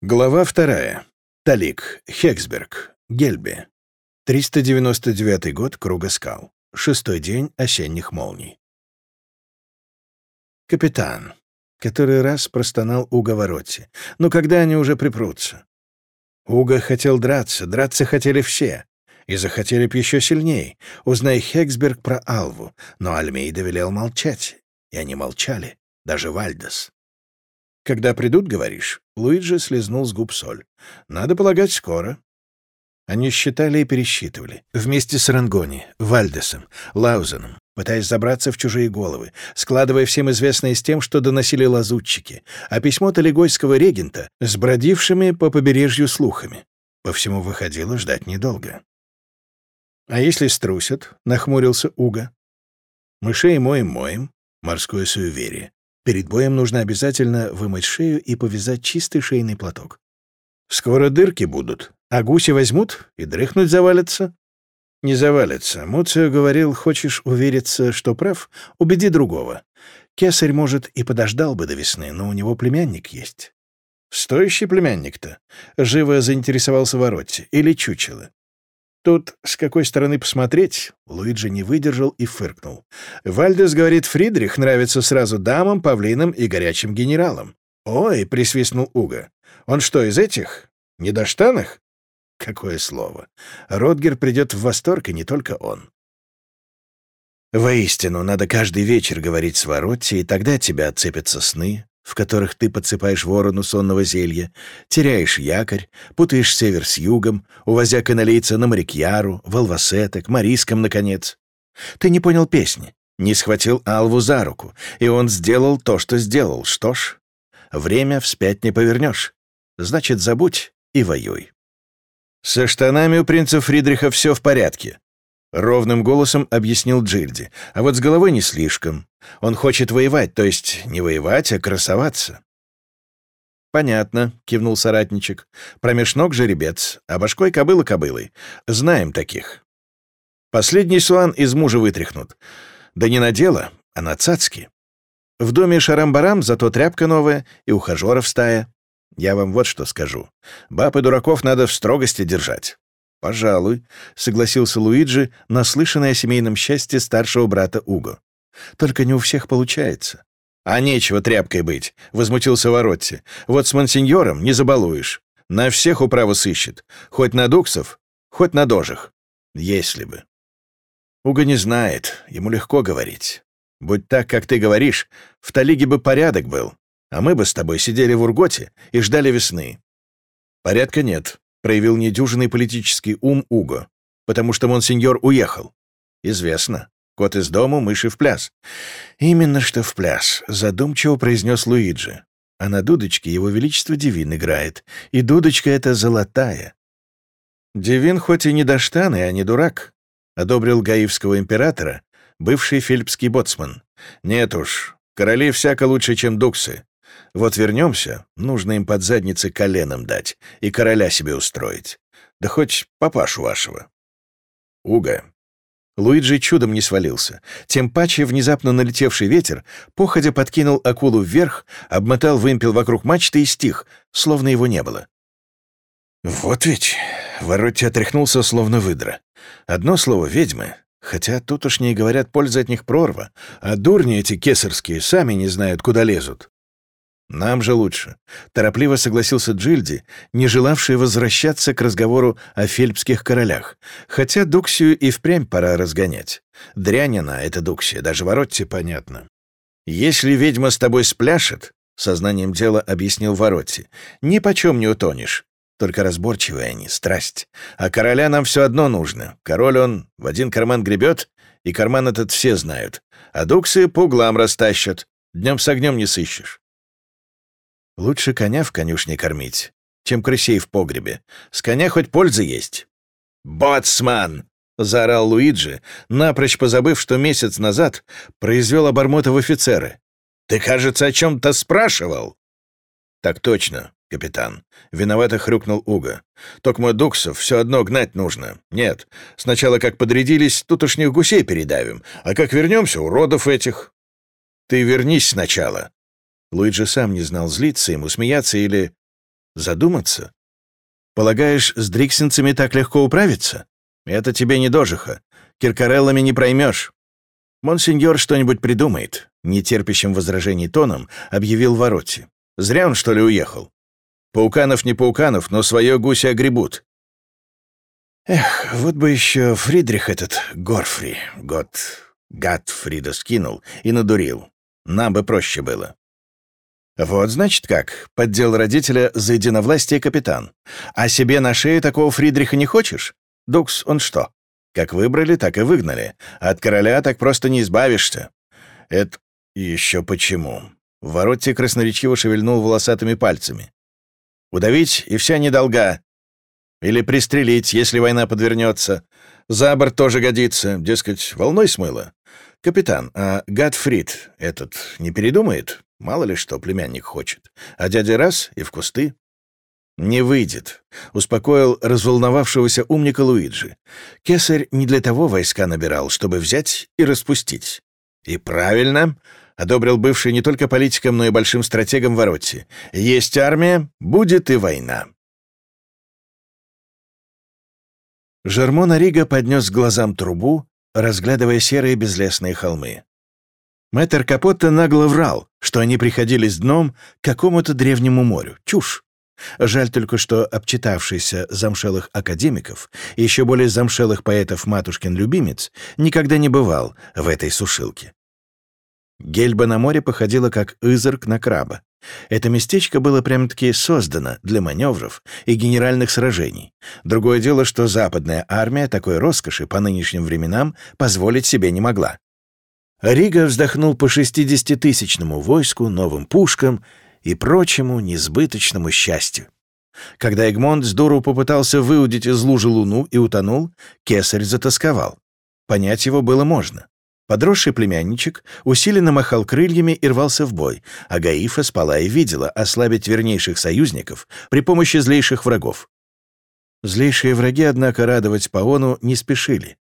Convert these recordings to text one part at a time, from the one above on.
Глава вторая. Талик, Хексберг, Гельби. 399 год Круга скал. Шестой день осенних молний. Капитан. Который раз простонал Уга вороте. Но когда они уже припрутся? Уга хотел драться, драться хотели все. И захотели б еще сильней. Узнай Хексберг про Алву. Но Альмейда велел молчать. И они молчали. Даже Вальдес. «Когда придут, говоришь?» Луиджи слезнул с губ соль. «Надо полагать, скоро». Они считали и пересчитывали. Вместе с Рангони, Вальдесом, Лаузеном, пытаясь забраться в чужие головы, складывая всем известное с тем, что доносили лазутчики, а письмо талигойского регента с бродившими по побережью слухами. По всему выходило ждать недолго. «А если струсят?» — нахмурился Уга. «Мышей моем-моем», — морское суеверие. Перед боем нужно обязательно вымыть шею и повязать чистый шейный платок. Скоро дырки будут, а гуси возьмут и дрыхнуть завалятся. Не завалятся. Муцио говорил, хочешь увериться, что прав, убеди другого. Кесарь, может, и подождал бы до весны, но у него племянник есть. Стоящий племянник-то. Живо заинтересовался Воротти. Или чучело. Тут с какой стороны посмотреть, Луиджи не выдержал и фыркнул. Вальдес говорит, Фридрих нравится сразу дамам, павлинам и горячим генералам. «Ой!» — присвистнул Уга. «Он что, из этих? Недоштанных?» Какое слово. Ротгер придет в восторг, и не только он. Воистину, надо каждый вечер говорить с Воротти, и тогда тебя отцепятся сны, в которых ты подсыпаешь ворону сонного зелья, теряешь якорь, путаешь север с югом, увозя каналийца на Марикьяру, Волвасеток, Мариском, наконец. Ты не понял песни, не схватил Алву за руку, и он сделал то, что сделал. Что ж, время вспять не повернешь. Значит, забудь и воюй. Со штанами у принца Фридриха все в порядке. — ровным голосом объяснил Джильди. «А вот с головой не слишком. Он хочет воевать, то есть не воевать, а красоваться». «Понятно», — кивнул соратничек. «Промеж ног жеребец, а башкой кобыла кобылой. Знаем таких. Последний суан из мужа вытряхнут. Да не на дело, а на цацки. В доме шарам-барам зато тряпка новая и ухажеров стая. Я вам вот что скажу. Баб и дураков надо в строгости держать. «Пожалуй», — согласился Луиджи, наслышанный о семейном счастье старшего брата Уго. «Только не у всех получается». «А нечего тряпкой быть», — возмутился Воротти. «Вот с мансиньором не забалуешь. На всех управу сыщет. Хоть на дуксов, хоть на дожих. Если бы». Уго не знает, ему легко говорить. Будь так, как ты говоришь, в Талиге бы порядок был, а мы бы с тобой сидели в Урготе и ждали весны. Порядка нет, проявил недюжинный политический ум Уго, потому что монсеньор уехал. Известно. Кот из дому, мыши в пляс. Именно что в пляс, задумчиво произнес Луиджи. А на дудочке его величество Дивин играет, и дудочка эта золотая. Дивин хоть и не доштаны, а не дурак, одобрил гаивского императора, бывший фельпский боцман. Нет уж, короли всяко лучше, чем дуксы. Вот вернемся, нужно им под задницы коленом дать и короля себе устроить. Да хоть папашу вашего. Уга. Луиджи чудом не свалился. Тем паче внезапно налетевший ветер походя подкинул акулу вверх, обмотал вымпел вокруг мачты и стих, словно его не было. «Вот ведь!» — Воротти отряхнулся, словно выдра. «Одно слово — ведьмы. Хотя тут уж не говорят, польза от них прорва, а дурни эти кесарские сами не знают, куда лезут. «Нам же лучше», — торопливо согласился Джильди, не желавший возвращаться к разговору о фельпских королях, хотя Дуксию и впрямь пора разгонять. Дрянь эта Дуксия, даже Воротте понятно. «Если ведьма с тобой спляшет», — сознанием дела объяснил Воротти, — «ни почем не утонешь. Только разборчивые они, страсть. А короля нам все одно нужно. Король он в один карман гребет, и карман этот все знают. А Дуксы по углам растащат. Днем с огнем не сыщешь. Лучше коня в конюшне кормить, чем крысей в погребе. С коня хоть польза есть. «Боцман!» — заорал Луиджи, напрочь позабыв, что месяц назад произвел обормота в офицеры. «Ты, кажется, о чем-то спрашивал?» «Так точно, капитан», — виновато хрюкнул Уга. «Токмо дуксов все одно гнать нужно. Нет, сначала как подрядились, тутошних гусей передавим, а как вернемся, уродов этих». «Ты вернись сначала», Луиджи сам не знал, злиться ему, смеяться или... Задуматься? Полагаешь, с дриксенцами так легко управиться? Это тебе не дожиха. Киркареллами не проймешь. Монсеньор что-нибудь придумает, нетерпящим возражений тоном объявил Воротти. Зря он, что ли, уехал. Пауканов не пауканов, но свое гуси огребут. Эх, вот бы еще Фридрих этот, Горфри, год, гад Фрида скинул и надурил. Нам бы проще было. Вот, значит, как, поддел родителя за единовластие капитан. А себе на шее такого Фридриха не хочешь? Дукс, он что? Как выбрали, так и выгнали. От короля так просто не избавишься. Это еще почему? Воротти красноречиво шевельнул волосатыми пальцами. Удавить и вся недолга. Или пристрелить, если война подвернется. За борт тоже годится, дескать, волной смыло. Капитан, а Гатфрид этот не передумает? Мало ли что племянник хочет. А дядя раз и в кусты. «Не выйдет», — успокоил разволновавшегося умника Луиджи. «Кесарь не для того войска набирал, чтобы взять и распустить». «И правильно», — одобрил бывший не только политиком, но и большим стратегом Воротти. «Есть армия, будет и война». Жермон Рига поднес глазам трубу, разглядывая серые безлесные холмы. Мэтр Капотто нагло врал, что они приходили с дном к какому-то древнему морю. Чушь. Жаль только, что обчитавшийся замшелых академиков и еще более замшелых поэтов матушкин любимец никогда не бывал в этой сушилке. Гельба на море походила как изырк на краба. Это местечко было прям-таки создано для маневров и генеральных сражений. Другое дело, что западная армия такой роскоши по нынешним временам позволить себе не могла. Рига вздохнул по шестидесятитысячному войску, новым пушкам и прочему несбыточному счастью. Когда Эгмонт с дуру попытался выудить из лужи луну и утонул, кесарь затасковал. Понять его было можно. Подросший племянничек усиленно махал крыльями и рвался в бой, а Гаифа спала и видела ослабить вернейших союзников при помощи злейших врагов. Злейшие враги, однако, радовать Паону не спешили.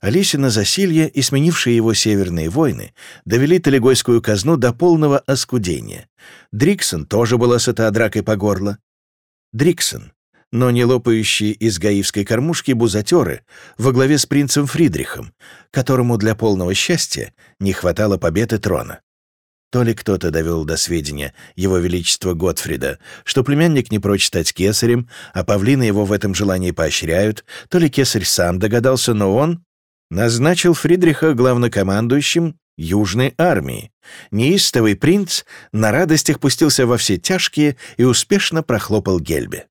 Алисина засилье и сменившие его северные войны довели Талигойскую казну до полного оскудения. Дриксон тоже была сыта дракой по горло. Дриксон, но не лопающие из гаивской кормушки бузатеры во главе с принцем Фридрихом, которому для полного счастья не хватало победы трона. То ли кто-то довел до сведения его величества Готфрида, что племянник не прочь стать кесарем, а павлины его в этом желании поощряют, то ли кесарь сам догадался, но он назначил Фридриха главнокомандующим Южной армии. Неистовый принц на радостях пустился во все тяжкие и успешно прохлопал Гельбе.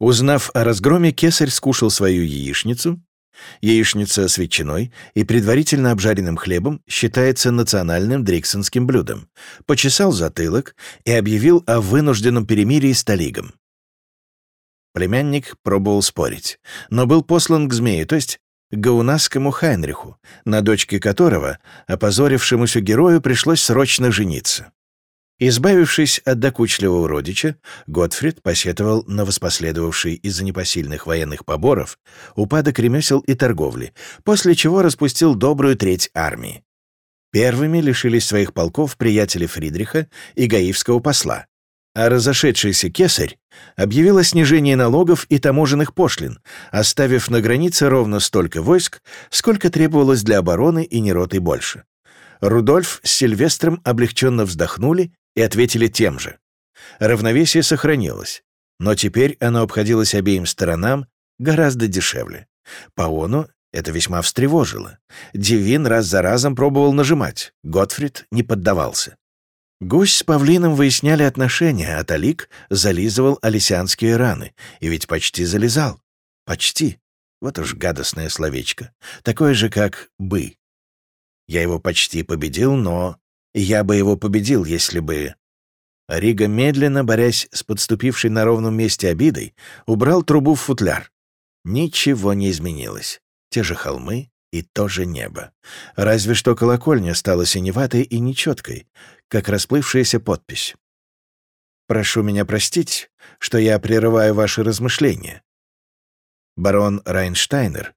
Узнав о разгроме, кесарь скушал свою яичницу. Яичница с ветчиной и предварительно обжаренным хлебом считается национальным дриксонским блюдом. Почесал затылок и объявил о вынужденном перемирии с Талигом. Племянник пробовал спорить, но был послан к змее, то есть гаунасскому Хайнриху, на дочке которого опозорившемуся герою пришлось срочно жениться. Избавившись от докучливого родича, Готфрид посетовал на воспоследовавший из-за непосильных военных поборов упадок ремесел и торговли, после чего распустил добрую треть армии. Первыми лишились своих полков приятели Фридриха и гаивского посла, а разошедшийся кесарь объявил о снижении налогов и таможенных пошлин, оставив на границе ровно столько войск, сколько требовалось для обороны и не роты больше. Рудольф с Сильвестром облегченно вздохнули и ответили тем же. Равновесие сохранилось, но теперь оно обходилось обеим сторонам гораздо дешевле. Паону это весьма встревожило. Дивин раз за разом пробовал нажимать. Готфрид не поддавался. Гусь с павлином выясняли отношения, а Талик зализывал алисианские раны. И ведь почти залезал. Почти. Вот уж гадостное словечко. Такое же, как «бы». Я его почти победил, но я бы его победил, если бы... Рига, медленно борясь с подступившей на ровном месте обидой, убрал трубу в футляр. Ничего не изменилось. Те же холмы и то же небо. Разве что колокольня стала синеватой и нечеткой, как расплывшаяся подпись. «Прошу меня простить, что я прерываю ваши размышления». Барон Райнштайнер,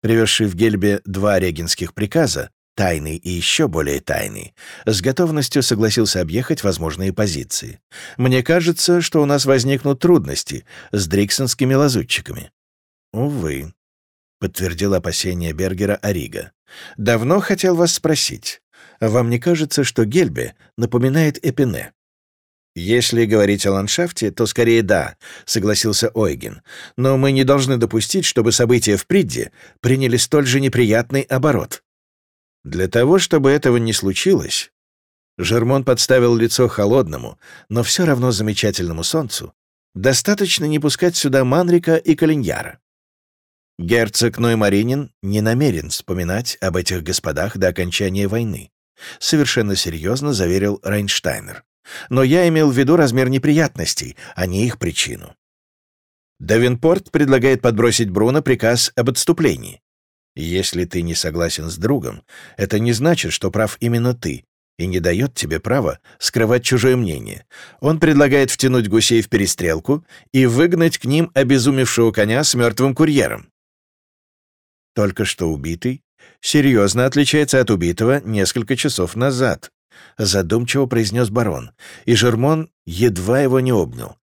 привезший в Гельбе два регенских приказа, тайный и еще более тайный, с готовностью согласился объехать возможные позиции. Мне кажется, что у нас возникнут трудности с дриксонскими лазутчиками. Увы, подтвердил опасение Бергера Арига. Давно хотел вас спросить. Вам не кажется, что Гельбе напоминает Эпине? «Если говорить о ландшафте, то скорее да», — согласился Ойген. «Но мы не должны допустить, чтобы события в Придде приняли столь же неприятный оборот. Для того, чтобы этого не случилось, Жермон подставил лицо холодному, но все равно замечательному солнцу, достаточно не пускать сюда Манрика и Калиньяра. Герцог Ноймаринин не намерен вспоминать об этих господах до окончания войны, совершенно серьезно заверил Рейнштайнер. Но я имел в виду размер неприятностей, а не их причину. Давинпорт предлагает подбросить Бруно приказ об отступлении. Если ты не согласен с другом, это не значит, что прав именно ты, и не дает тебе права скрывать чужое мнение. Он предлагает втянуть гусей в перестрелку и выгнать к ним обезумевшего коня с мертвым курьером. Только что убитый серьезно отличается от убитого несколько часов назад, задумчиво произнес барон, и Жермон едва его не обнял.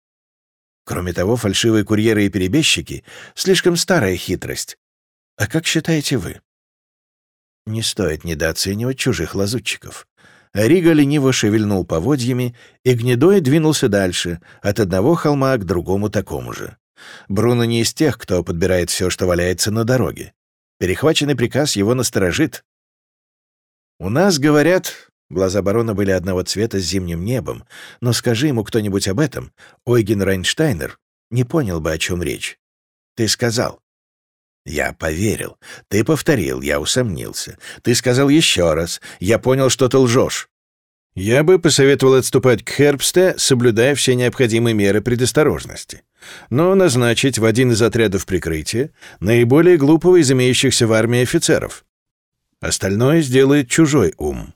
Кроме того, фальшивые курьеры и перебежчики — слишком старая хитрость, а как считаете вы? Не стоит недооценивать чужих лазутчиков. Рига лениво шевельнул поводьями, и гнедой двинулся дальше, от одного холма к другому такому же. Бруно не из тех, кто подбирает все, что валяется на дороге. Перехваченный приказ его насторожит. «У нас, говорят...» Глаза барона были одного цвета с зимним небом, но скажи ему кто-нибудь об этом, Ойген Райнштайнер не понял бы, о чем речь. Ты сказал, я поверил. Ты повторил, я усомнился. Ты сказал еще раз. Я понял, что ты лжешь. Я бы посоветовал отступать к Хербсте, соблюдая все необходимые меры предосторожности. Но назначить в один из отрядов прикрытия наиболее глупого из имеющихся в армии офицеров. Остальное сделает чужой ум.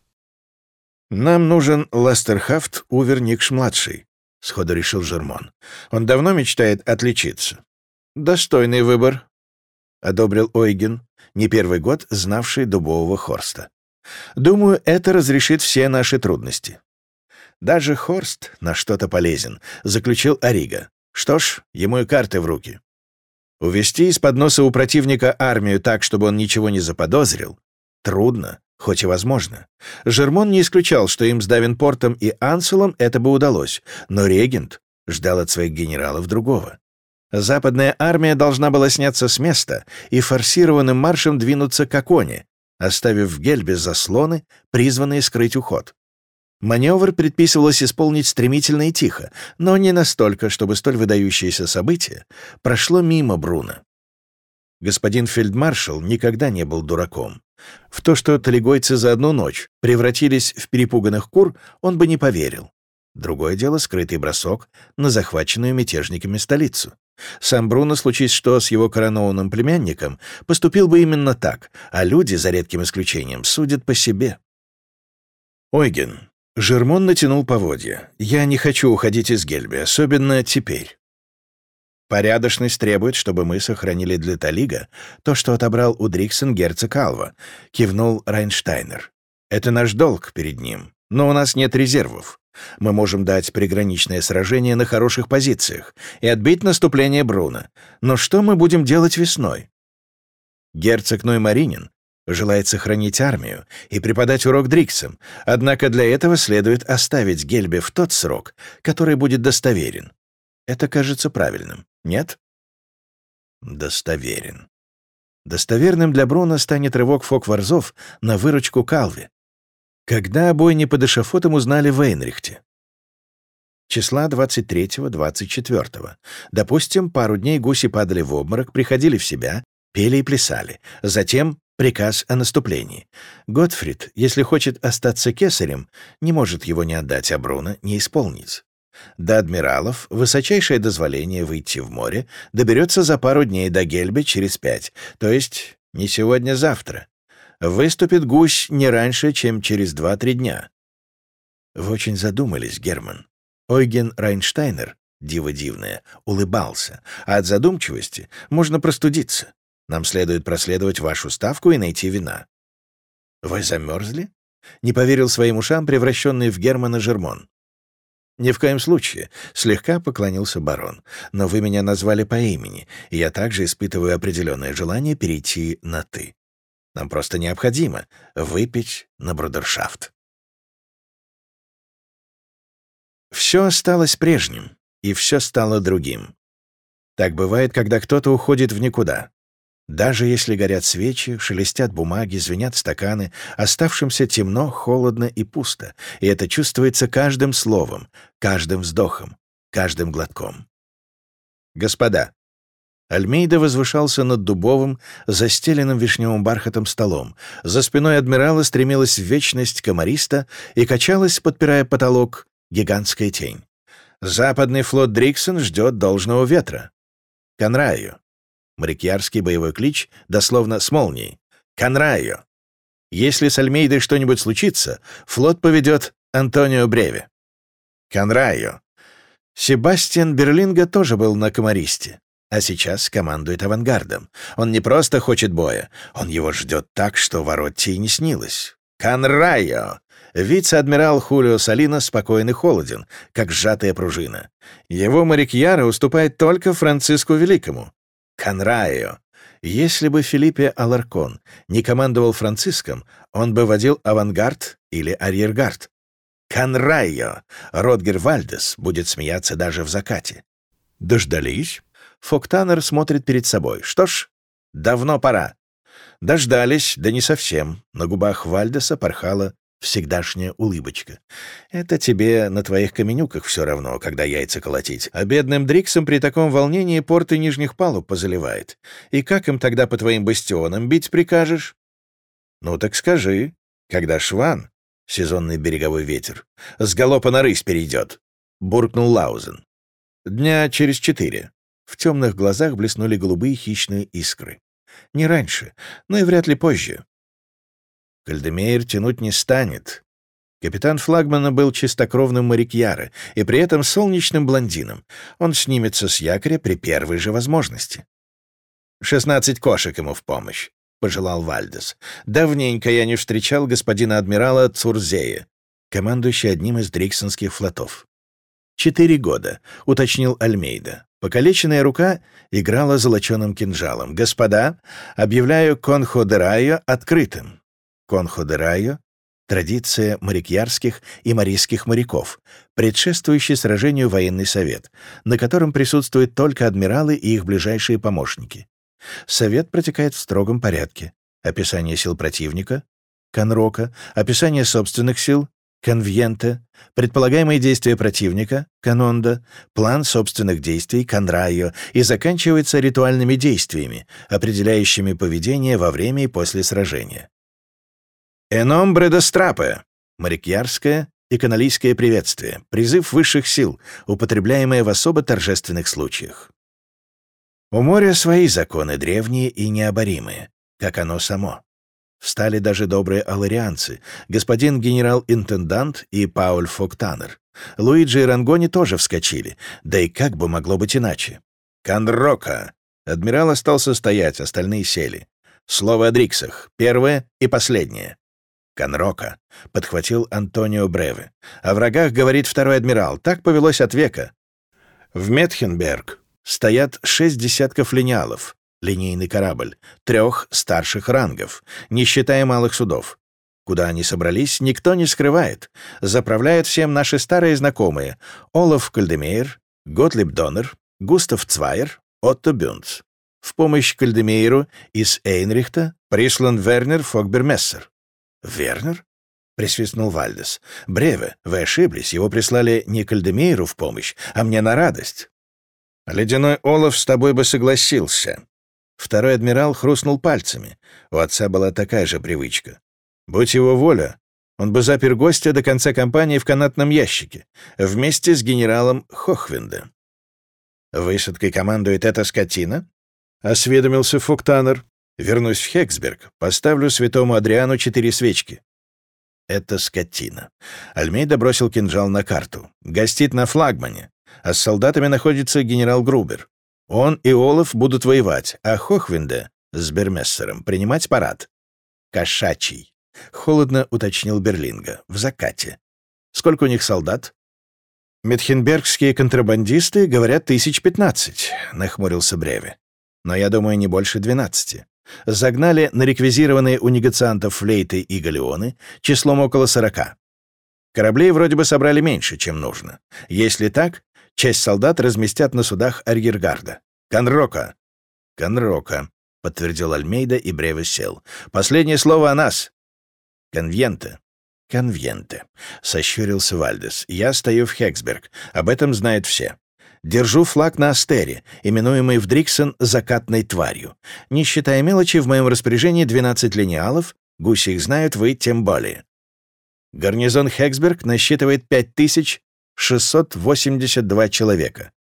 «Нам нужен Ластерхафт Уверникш-младший», — сходу решил Жермон. «Он давно мечтает отличиться». «Достойный выбор», одобрил Ойген, не первый год знавший дубового Хорста. «Думаю, это разрешит все наши трудности». «Даже Хорст на что-то полезен», — заключил Арига. «Что ж, ему и карты в руки». Увести из-под носа у противника армию так, чтобы он ничего не заподозрил, трудно, хоть и возможно. Жермон не исключал, что им с Давинпортом и Анселом это бы удалось, но регент ждал от своих генералов другого. Западная армия должна была сняться с места и форсированным маршем двинуться к Аконе, оставив в Гельбе заслоны, призванные скрыть уход. Маневр предписывалось исполнить стремительно и тихо, но не настолько, чтобы столь выдающееся событие прошло мимо Бруна. Господин фельдмаршал никогда не был дураком. В то, что талигойцы за одну ночь превратились в перепуганных кур, он бы не поверил. Другое дело — скрытый бросок на захваченную мятежниками столицу. Сам Бруно, случись что с его коронованным племянником, поступил бы именно так, а люди, за редким исключением, судят по себе. Ойген. Жермон натянул поводья. «Я не хочу уходить из Гельби, особенно теперь. Порядочность требует, чтобы мы сохранили для Талига то, что отобрал у Дриксен герцог Алва», — кивнул Райнштайнер. «Это наш долг перед ним, но у нас нет резервов. Мы можем дать приграничное сражение на хороших позициях и отбить наступление Бруна. Но что мы будем делать весной? Герцог Ноймаринин желает сохранить армию и преподать урок Дриксам, однако для этого следует оставить Гельбе в тот срок, который будет достоверен. Это кажется правильным, нет? Достоверен. Достоверным для Бруна станет рывок Фокварзов на выручку Калви, когда бойни под эшафотом узнали в Эйнрихте? Числа 23-24. Допустим, пару дней гуси падали в обморок, приходили в себя, пели и плясали. Затем приказ о наступлении. Готфрид, если хочет остаться кесарем, не может его не отдать, а Бруно не исполнить. До адмиралов высочайшее дозволение выйти в море доберется за пару дней до Гельбе через пять, то есть не сегодня-завтра. Выступит гусь не раньше, чем через два-три дня. Вы очень задумались, Герман. Ойген Райнштайнер, диво дивное, улыбался, а от задумчивости можно простудиться. Нам следует проследовать вашу ставку и найти вина. «Вы замерзли?» — не поверил своим ушам, превращенный в Германа Жермон. «Ни в коем случае», — слегка поклонился барон. «Но вы меня назвали по имени, и я также испытываю определенное желание перейти на «ты». Нам просто необходимо выпить на брудершафт». Все осталось прежним, и все стало другим. Так бывает, когда кто-то уходит в никуда. Даже если горят свечи, шелестят бумаги, звенят стаканы, оставшимся темно, холодно и пусто, и это чувствуется каждым словом, каждым вздохом, каждым глотком. Господа, Альмейда возвышался над дубовым, застеленным вишневым бархатом столом. За спиной адмирала стремилась в вечность комариста и качалась, подпирая потолок, гигантская тень. Западный флот Дриксон ждет должного ветра. Конраю. Морякьярский боевой клич, дословно с молнией. «Конрайо!» Если с Альмейдой что-нибудь случится, флот поведет Антонио Бреве. Конрайо. Себастьян Берлинга тоже был на комаристе, а сейчас командует авангардом. Он не просто хочет боя, он его ждет так, что воротте и не снилось. Конрайо! Вице-адмирал Хулио Салина спокоен и холоден, как сжатая пружина. Его моряк Яра уступает только Франциску Великому. Конрайо. Если бы Филиппе Аларкон не командовал Франциском, он бы водил авангард или арьергард. Конрайо. Ротгер Вальдес будет смеяться даже в закате. Дождались? Фоктанер смотрит перед собой. Что ж, давно пора. Дождались, да не совсем. На губах Вальдеса порхала всегдашняя улыбочка. Это тебе на твоих каменюках все равно, когда яйца колотить. А бедным Дриксом при таком волнении порты нижних палуб позаливает. И как им тогда по твоим бастионам бить прикажешь? Ну так скажи, когда Шван, сезонный береговой ветер, с галопа на рысь перейдет, буркнул Лаузен. Дня через четыре. В темных глазах блеснули голубые хищные искры. Не раньше, но и вряд ли позже. Кальдемейр тянуть не станет. Капитан флагмана был чистокровным морякьяра и при этом солнечным блондином. Он снимется с якоря при первой же возможности. «Шестнадцать кошек ему в помощь», — пожелал Вальдес. «Давненько я не встречал господина адмирала Цурзея, командующий одним из дриксонских флотов». «Четыре года», — уточнил Альмейда. Покалеченная рука играла золоченым кинжалом. «Господа, объявляю Конхо де Райо открытым. Конхо де Райо — традиция морякьярских и марийских моряков, предшествующий сражению военный совет, на котором присутствуют только адмиралы и их ближайшие помощники. Совет протекает в строгом порядке. Описание сил противника, конрока, описание собственных сил, конвьента, предполагаемые действия противника, канонда, план собственных действий, конрайо, и заканчивается ритуальными действиями, определяющими поведение во время и после сражения. «Эном страпе» — морякьярское и каналийское приветствие, призыв высших сил, употребляемое в особо торжественных случаях. У моря свои законы, древние и необоримые, как оно само. Встали даже добрые аларианцы, господин генерал-интендант и Пауль Фоктанер. Луиджи и Рангони тоже вскочили, да и как бы могло быть иначе. «Канрока!» Адмирал остался стоять, остальные сели. Слово о Дриксах, первое и последнее. Конрока, — подхватил Антонио Бреве. О врагах говорит второй адмирал. Так повелось от века. В Метхенберг стоят шесть десятков линялов, линейный корабль, трех старших рангов, не считая малых судов. Куда они собрались, никто не скрывает. Заправляют всем наши старые знакомые — Олаф Кальдемейр, Готлиб Доннер, Густав Цвайер, Отто Бюнц. В помощь Кальдемейру из Эйнрихта прислан Вернер Фогбермессер. «Вернер?» — присвистнул Вальдес. «Бреве, вы ошиблись. Его прислали не Кальдемейру в помощь, а мне на радость». «Ледяной Олаф с тобой бы согласился». Второй адмирал хрустнул пальцами. У отца была такая же привычка. Будь его воля, он бы запер гостя до конца кампании в канатном ящике, вместе с генералом Хохвинде. «Высадкой командует эта скотина?» — осведомился Фуктанер. Вернусь в Хексберг, поставлю святому Адриану четыре свечки. Это скотина. Альмейда бросил кинжал на карту. Гостит на флагмане, а с солдатами находится генерал Грубер. Он и Олаф будут воевать, а Хохвинде с Бермессером принимать парад. Кошачий. — холодно уточнил Берлинга. «В закате. Сколько у них солдат?» «Метхенбергские контрабандисты говорят тысяч пятнадцать», — нахмурился Бреве. «Но я думаю, не больше двенадцати. Загнали на реквизированные у негациантов флейты и галеоны числом около сорока. Кораблей вроде бы собрали меньше, чем нужно. Если так, часть солдат разместят на судах арьергарда. Конрока!» «Конрока», — подтвердил Альмейда, и Бреве сел. «Последнее слово о нас». «Конвенте», «Конвенте», — сощурился Вальдес. «Я стою в Хексберг. Об этом знают все. Держу флаг на Астере, именуемый в Дриксон «закатной тварью». Не считая мелочи, в моем распоряжении 12 линеалов, гуси их знают, вы тем более. Гарнизон Хексберг насчитывает 5682 человека.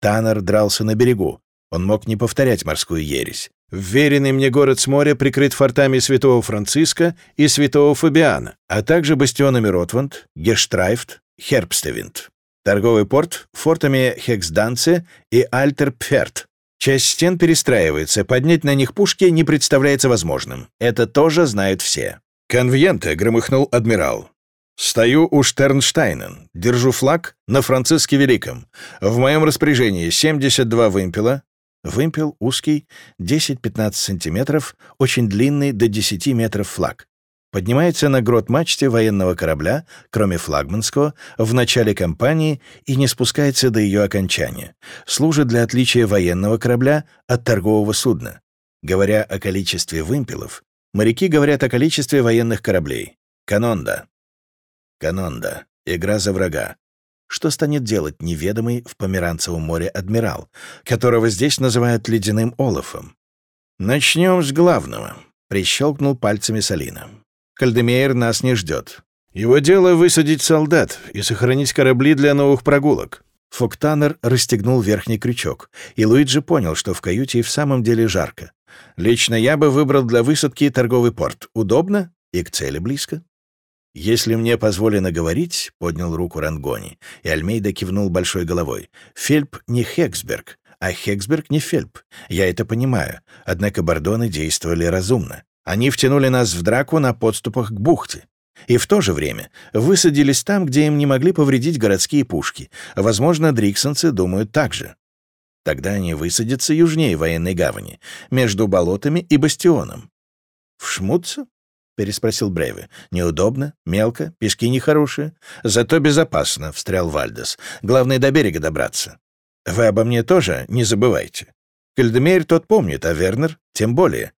Таннер дрался на берегу. Он мог не повторять морскую ересь. Вверенный мне город с моря прикрыт фортами Святого Франциска и Святого Фабиана, а также бастионами Ротванд, Гештрайфт, Хербстевинд. Торговый порт — фортами Хексданце и Альтерпферт. Часть стен перестраивается, поднять на них пушки не представляется возможным. Это тоже знают все. «Конвьенте», — громыхнул адмирал. «Стою у Штернштайнен, держу флаг на Франциске Великом. В моем распоряжении 72 вымпела, Вымпел узкий, 10-15 сантиметров, очень длинный, до 10 метров флаг. Поднимается на грот мачте военного корабля, кроме флагманского, в начале кампании и не спускается до ее окончания. Служит для отличия военного корабля от торгового судна. Говоря о количестве вымпелов, моряки говорят о количестве военных кораблей. Канонда. Канонда. Игра за врага. Что станет делать неведомый в Померанцевом море адмирал, которого здесь называют ледяным олафом? «Начнем с главного», — прищелкнул пальцами Салина. «Кальдемейр нас не ждет. Его дело высадить солдат и сохранить корабли для новых прогулок». Фоктанер расстегнул верхний крючок, и Луиджи понял, что в каюте и в самом деле жарко. «Лично я бы выбрал для высадки торговый порт. Удобно и к цели близко». «Если мне позволено говорить», — поднял руку Рангони, и Альмейда кивнул большой головой, — «Фельп не Хексберг, а Хексберг не Фельп. Я это понимаю, однако бордоны действовали разумно. Они втянули нас в драку на подступах к бухте. И в то же время высадились там, где им не могли повредить городские пушки. Возможно, дриксонцы думают так же. Тогда они высадятся южнее военной гавани, между болотами и бастионом. В Шмутце? — переспросил Бреве. «Неудобно, мелко, пески нехорошие. Зато безопасно», — встрял Вальдес. «Главное, до берега добраться. Вы обо мне тоже не забывайте. Кальдемейр тот помнит, а Вернер тем более».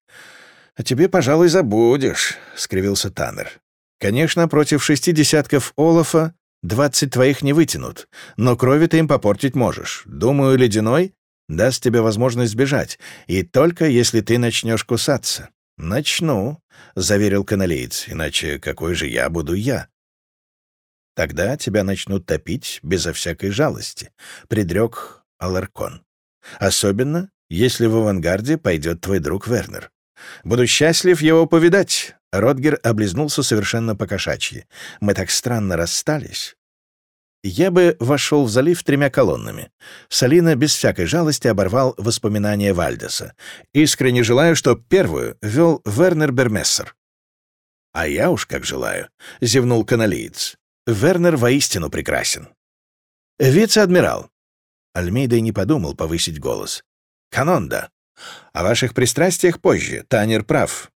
«А тебе, пожалуй, забудешь», — скривился Таннер. «Конечно, против шести десятков Олафа двадцать твоих не вытянут, но крови ты им попортить можешь. Думаю, ледяной даст тебе возможность сбежать, и только если ты начнешь кусаться». «Начну», — заверил каналеец, — «иначе какой же я буду я?» «Тогда тебя начнут топить безо всякой жалости», — предрек Аларкон. «Особенно, если в авангарде пойдет твой друг Вернер. Буду счастлив его повидать». Ротгер облизнулся совершенно по-кошачьи. «Мы так странно расстались». Я бы вошел в залив тремя колоннами. Салина без всякой жалости оборвал воспоминания Вальдеса. Искренне желаю, чтоб первую вел Вернер Бермессер. «А я уж как желаю», — зевнул каналиец. «Вернер воистину прекрасен». «Вице-адмирал». Альмейда и не подумал повысить голос. «Канонда. О ваших пристрастиях позже. Танер прав.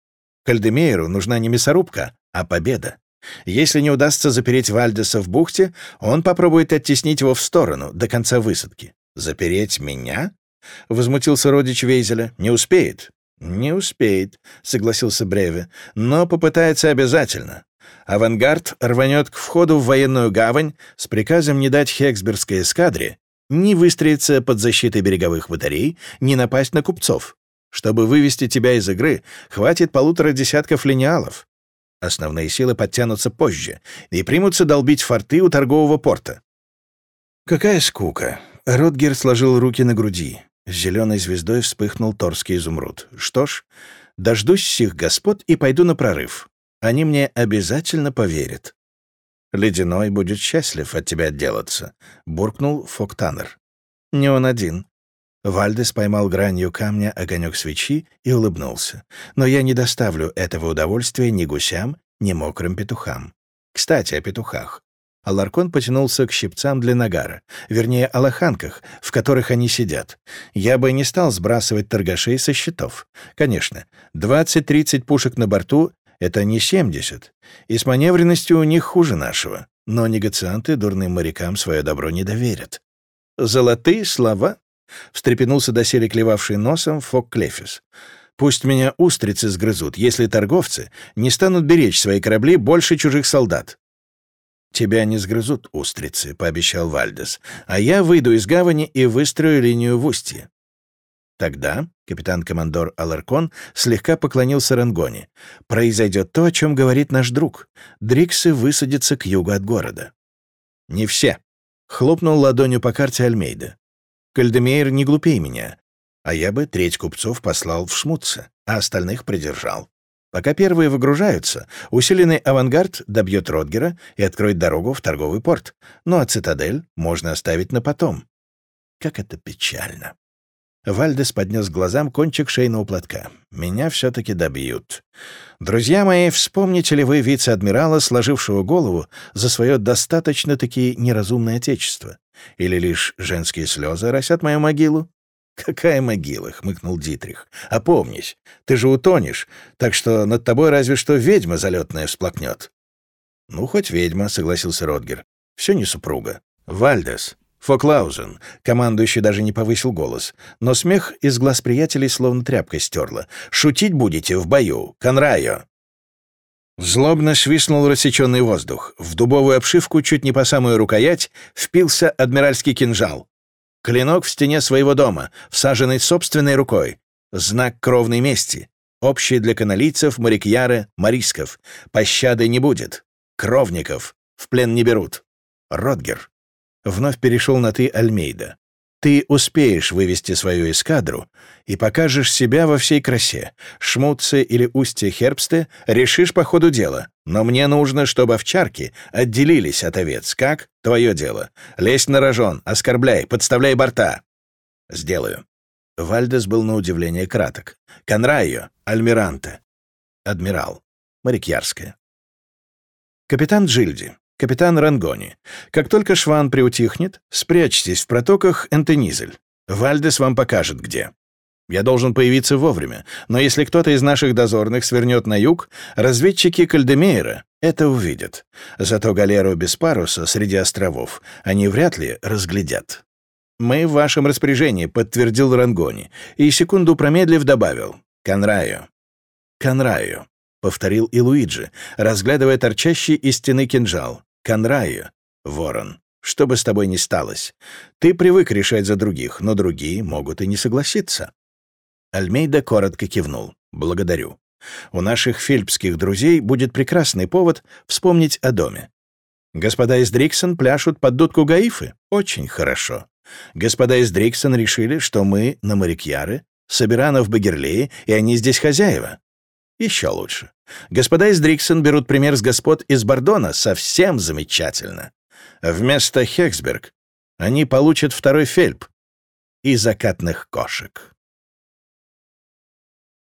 Кальдемейру нужна не мясорубка, а победа. Если не удастся запереть Вальдеса в бухте, он попробует оттеснить его в сторону до конца высадки. «Запереть меня?» — возмутился родич Вейзеля. «Не успеет». «Не успеет», — согласился Бреве, — «но попытается обязательно. Авангард рванет к входу в военную гавань с приказом не дать Хексбергской эскадре ни выстроиться под защитой береговых батарей, ни напасть на купцов. Чтобы вывести тебя из игры, хватит полутора десятков линеалов. Основные силы подтянутся позже и примутся долбить форты у торгового порта. Какая скука. Ротгер сложил руки на груди. Зеленой звездой вспыхнул торский изумруд. Что ж, дождусь сих господ и пойду на прорыв. Они мне обязательно поверят. «Ледяной будет счастлив от тебя отделаться», — буркнул Фоктанер. «Не он один. Вальдес поймал гранью камня огонек свечи и улыбнулся. «Но я не доставлю этого удовольствия ни гусям, ни мокрым петухам. Кстати, о петухах. Аларкон потянулся к щипцам для нагара, вернее, о лоханках, в которых они сидят. Я бы не стал сбрасывать торгашей со счетов. Конечно, 20-30 пушек на борту — это не 70, и с маневренностью у них хуже нашего. Но негацианты дурным морякам свое добро не доверят. «Золотые слова?» — встрепенулся доселе клевавший носом Фок Клефис. «Пусть меня устрицы сгрызут, если торговцы не станут беречь свои корабли больше чужих солдат. «Тебя не сгрызут устрицы», — пообещал Вальдес, «а я выйду из гавани и выстрою линию в устье». Тогда капитан-командор Аларкон слегка поклонился Рангоне. «Произойдет то, о чем говорит наш друг. Дриксы высадятся к югу от города». «Не все», — хлопнул ладонью по карте Альмейда. «Кальдемейр не глупей меня, а я бы треть купцов послал в Шмутце, а остальных придержал. Пока первые выгружаются, усиленный авангард добьет Ротгера и откроет дорогу в торговый порт. Ну а цитадель можно оставить на потом. Как это печально. Вальдес поднес глазам кончик шейного платка. «Меня все-таки добьют. Друзья мои, вспомните ли вы вице-адмирала, сложившего голову за свое достаточно-таки неразумное отечество? Или лишь женские слезы росят мою могилу? «Какая могила?» — хмыкнул Дитрих. «Опомнись, ты же утонешь, так что над тобой разве что ведьма залетная всплакнет». «Ну, хоть ведьма», — согласился Ротгер. «Все не супруга. Вальдес, Фоклаузен». Командующий даже не повысил голос, но смех из глаз приятелей словно тряпкой стерла. «Шутить будете в бою, Конрайо!» Злобно свистнул рассеченный воздух. В дубовую обшивку чуть не по самую рукоять впился адмиральский кинжал. Клинок в стене своего дома, всаженный собственной рукой. Знак кровной мести. Общий для каналийцев, морякьяры, морисков. Пощады не будет. Кровников в плен не берут. Ротгер. Вновь перешел на «ты» Альмейда. Ты успеешь вывести свою эскадру и покажешь себя во всей красе. Шмутце или устье Хербсте решишь по ходу дела. Но мне нужно, чтобы овчарки отделились от овец. Как? Твое дело. Лезь на рожон, оскорбляй, подставляй борта. Сделаю. Вальдес был на удивление краток. Конрайо, Альмиранте. Адмирал. Морякьярская. Капитан Джильди. «Капитан Рангони, как только Шван приутихнет, спрячьтесь в протоках Энтенизель. Вальдес вам покажет, где. Я должен появиться вовремя, но если кто-то из наших дозорных свернет на юг, разведчики Кальдемейра это увидят. Зато галеру без паруса среди островов они вряд ли разглядят». «Мы в вашем распоряжении», — подтвердил Рангони, и, секунду промедлив, добавил. «Конрайо». «Конрайо», повторил и Луиджи, разглядывая торчащий из стены кинжал. «Конрайо, ворон, что бы с тобой ни сталось, ты привык решать за других, но другие могут и не согласиться». Альмейда коротко кивнул. «Благодарю. У наших фельпских друзей будет прекрасный повод вспомнить о доме. Господа из Дриксон пляшут под дудку Гаифы? Очень хорошо. Господа из Дриксон решили, что мы на Морякьяры, Собирана в Багерлее, и они здесь хозяева. Еще лучше. Господа из Дриксон берут пример с господ из Бордона. Совсем замечательно. Вместо Хексберг они получат второй фельп и закатных кошек.